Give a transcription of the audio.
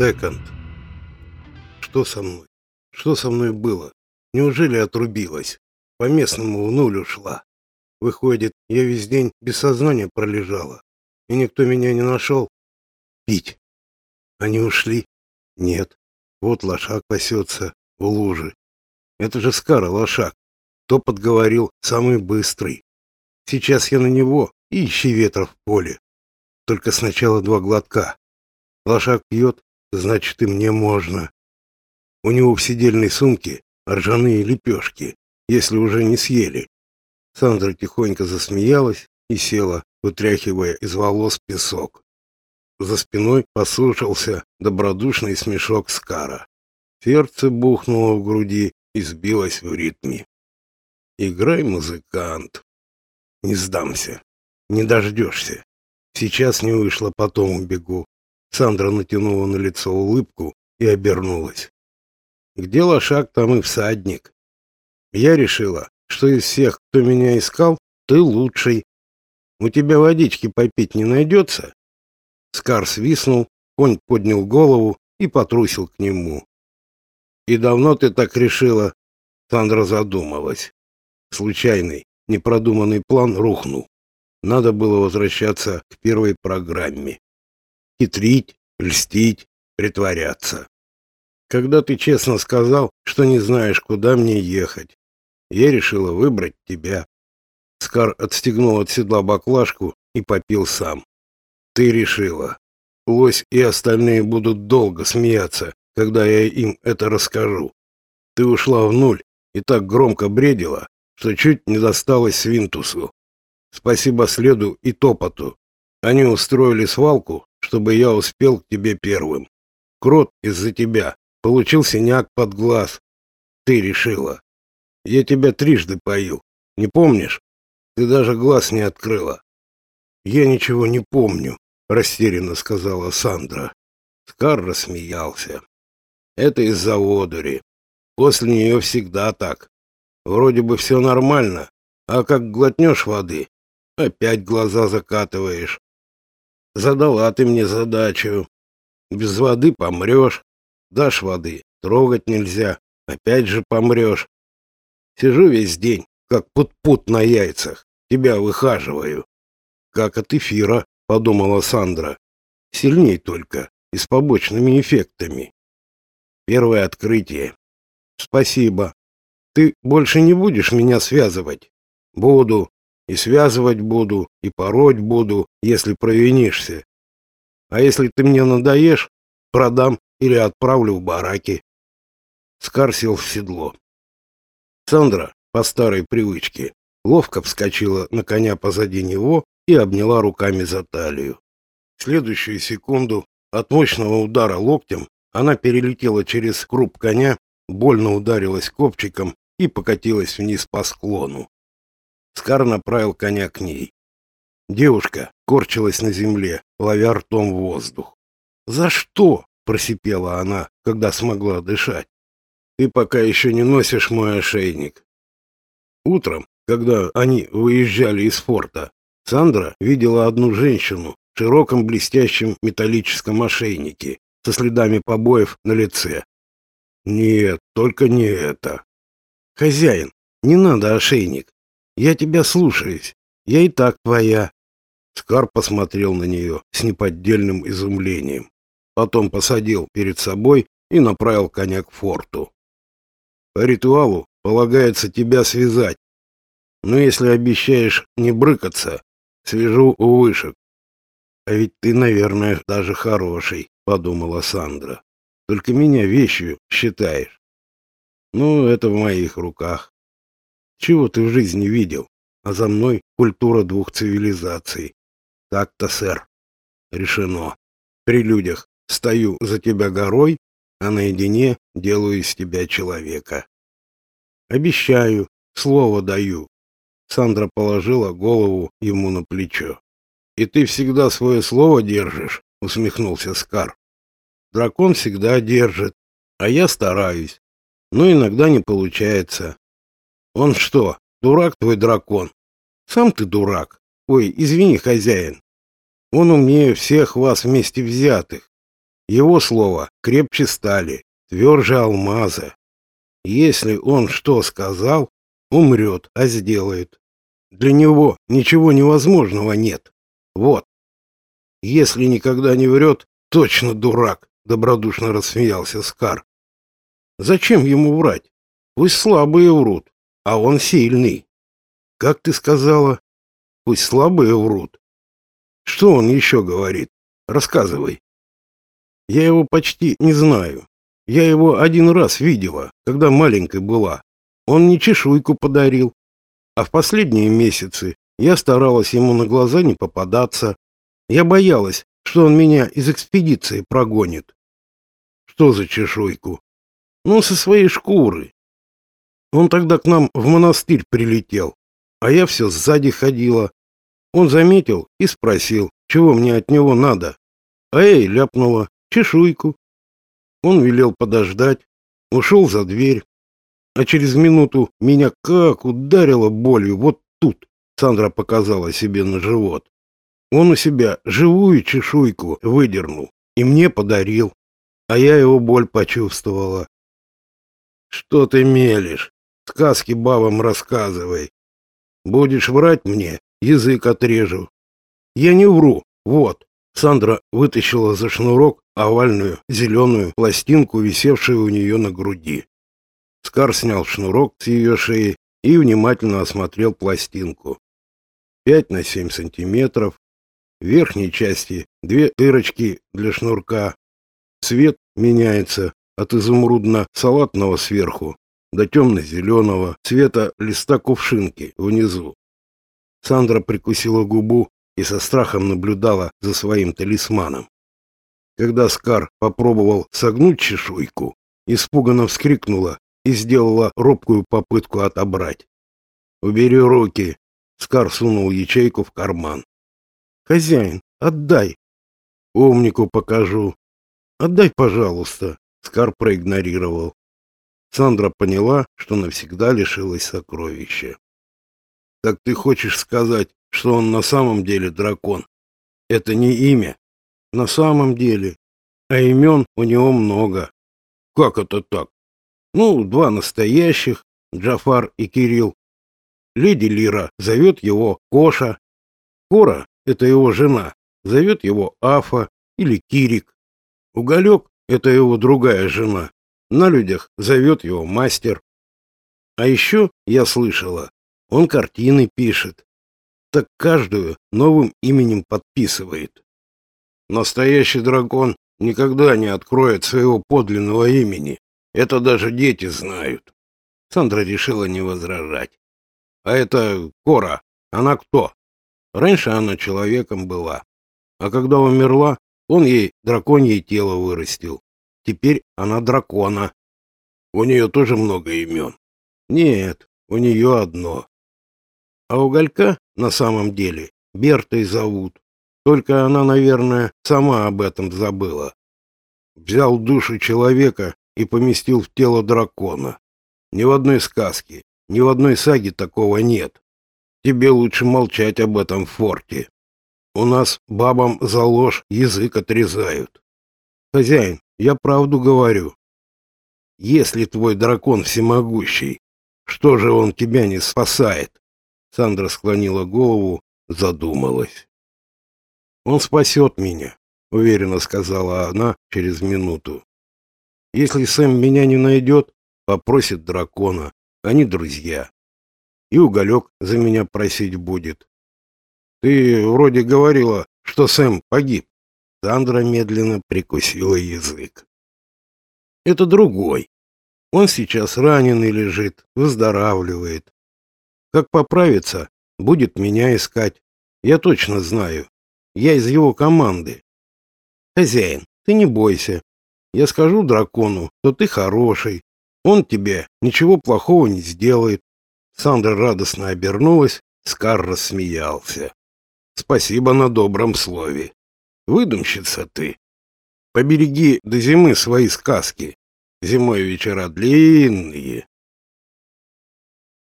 Секонд. Что со мной? Что со мной было? Неужели отрубилась? По местному в нуль ушла. Выходит, я весь день без сознания пролежала, и никто меня не нашел. Пить. Они ушли? Нет. Вот лошак пасется в луже. Это же Скара лошак. Кто подговорил, самый быстрый. Сейчас я на него и ищи ветра в поле. Только сначала два глотка. Лошак пьет, значит и мне можно. У него в сидельной сумке ржаные лепешки, если уже не съели. Сандра тихонько засмеялась и села, вытряхивая из волос песок. За спиной послушался добродушный смешок Скара. Сердце бухнуло в груди и сбилось в ритме. «Играй, музыкант!» «Не сдамся, не дождешься. Сейчас не вышло, потом убегу». Сандра натянула на лицо улыбку и обернулась. Где лошак, там и всадник. Я решила, что из всех, кто меня искал, ты лучший. У тебя водички попить не найдется?» Скар свистнул, конь поднял голову и потрусил к нему. «И давно ты так решила?» Сандра задумалась. Случайный, непродуманный план рухнул. Надо было возвращаться к первой программе. Хитрить, льстить, притворяться когда ты честно сказал, что не знаешь, куда мне ехать. Я решила выбрать тебя. Скар отстегнул от седла баклажку и попил сам. Ты решила. Лось и остальные будут долго смеяться, когда я им это расскажу. Ты ушла в нуль и так громко бредила, что чуть не досталось Свинтусу. Спасибо следу и топоту. Они устроили свалку, чтобы я успел к тебе первым. Крот из-за тебя Получил синяк под глаз. Ты решила. Я тебя трижды поил. Не помнишь? Ты даже глаз не открыла. Я ничего не помню, растерянно сказала Сандра. Скар рассмеялся. Это из-за одури. После нее всегда так. Вроде бы все нормально, а как глотнешь воды, опять глаза закатываешь. Задала ты мне задачу. Без воды помрешь, Дашь воды, трогать нельзя, опять же помрешь. Сижу весь день, как пут-пут на яйцах, тебя выхаживаю. Как от эфира, подумала Сандра. Сильней только и с побочными эффектами. Первое открытие. Спасибо. Ты больше не будешь меня связывать? Буду. И связывать буду, и пороть буду, если провинишься. А если ты мне надоешь, продам или отправлю в бараки. Скар сел в седло. Сандра, по старой привычке, ловко вскочила на коня позади него и обняла руками за талию. В следующую секунду от мощного удара локтем она перелетела через круп коня, больно ударилась копчиком и покатилась вниз по склону. Скар направил коня к ней. Девушка корчилась на земле, ловя ртом воздух. «За что?» просипела она, когда смогла дышать. Ты пока еще не носишь мой ошейник. Утром, когда они выезжали из форта, Сандра видела одну женщину в широком блестящем металлическом ошейнике со следами побоев на лице. Нет, только не это. Хозяин, не надо ошейник. Я тебя слушаюсь. Я и так твоя. Скар посмотрел на нее с неподдельным изумлением потом посадил перед собой и направил коня к форту. По ритуалу полагается тебя связать. Но если обещаешь не брыкаться, свяжу у вышек. А ведь ты, наверное, даже хороший, подумала Сандра. Только меня вещью считаешь. Ну, это в моих руках. Чего ты в жизни видел? А за мной культура двух цивилизаций. Так-то, сэр. Решено. При людях Стою за тебя горой, а наедине делаю из тебя человека. Обещаю, слово даю. Сандра положила голову ему на плечо. И ты всегда свое слово держишь, усмехнулся Скар. Дракон всегда держит, а я стараюсь. Но иногда не получается. Он что, дурак твой дракон? Сам ты дурак. Ой, извини, хозяин. Он умнее всех вас вместе взятых. Его слово крепче стали, тверже алмаза. Если он что сказал, умрет, а сделает. Для него ничего невозможного нет. Вот. Если никогда не врет, точно дурак, добродушно рассмеялся Скар. Зачем ему врать? Пусть слабые врут, а он сильный. Как ты сказала? Пусть слабые врут. Что он еще говорит? Рассказывай. Я его почти не знаю. Я его один раз видела, когда маленькой была. Он мне чешуйку подарил. А в последние месяцы я старалась ему на глаза не попадаться. Я боялась, что он меня из экспедиции прогонит. Что за чешуйку? Ну, со своей шкуры. Он тогда к нам в монастырь прилетел, а я все сзади ходила. Он заметил и спросил, чего мне от него надо. А я и ляпнула чешуйку. Он велел подождать, ушел за дверь, а через минуту меня как ударило болью вот тут. Сандра показала себе на живот. Он у себя живую чешуйку выдернул и мне подарил, а я его боль почувствовала. Что ты мелешь? Сказки бабам рассказывай. Будешь врать мне, язык отрежу. Я не вру. Вот. Сандра вытащила за шнурок овальную зеленую пластинку, висевшую у нее на груди. Скар снял шнурок с ее шеи и внимательно осмотрел пластинку. Пять на семь сантиметров. В верхней части две дырочки для шнурка. Цвет меняется от изумрудно-салатного сверху до темно-зеленого цвета листа кувшинки внизу. Сандра прикусила губу и со страхом наблюдала за своим талисманом. Когда Скар попробовал согнуть чешуйку, испуганно вскрикнула и сделала робкую попытку отобрать. «Убери руки!» Скар сунул ячейку в карман. «Хозяин, отдай!» «Умнику покажу!» «Отдай, пожалуйста!» Скар проигнорировал. Сандра поняла, что навсегда лишилась сокровища. «Так ты хочешь сказать, что он на самом деле дракон? Это не имя?» «На самом деле. А имен у него много». «Как это так?» «Ну, два настоящих, Джафар и Кирилл. Леди Лира зовет его Коша. Кора — это его жена, зовет его Афа или Кирик. Уголек это его другая жена. На людях зовет его мастер. А еще я слышала, он картины пишет. Так каждую новым именем подписывает. Настоящий дракон никогда не откроет своего подлинного имени. Это даже дети знают. Сандра решила не возражать. А это Кора, она кто? Раньше она человеком была. А когда умерла, он ей драконье тело вырастил. Теперь она дракона. У нее тоже много имен. Нет, у нее одно. А уголька на самом деле Бертой зовут. Только она, наверное, сама об этом забыла. Взял душу человека и поместил в тело дракона. Ни в одной сказке, ни в одной саге такого нет. Тебе лучше молчать об этом в форте. У нас бабам за ложь язык отрезают. Хозяин, я правду говорю. Если твой дракон всемогущий, что же он тебя не спасает? Сандра склонила голову, задумалась. Он спасет меня, уверенно сказала она через минуту. Если Сэм меня не найдет, попросит дракона, они друзья. И уголек за меня просить будет. Ты вроде говорила, что Сэм погиб. Сандра медленно прикусила язык. Это другой. Он сейчас раненый лежит, выздоравливает. Как поправится, будет меня искать. Я точно знаю. Я из его команды. Хозяин, ты не бойся. Я скажу дракону, что ты хороший. Он тебе ничего плохого не сделает. Сандра радостно обернулась, Скар рассмеялся. Спасибо на добром слове. Выдумщица ты. Побереги до зимы свои сказки. Зимой вечера длинные.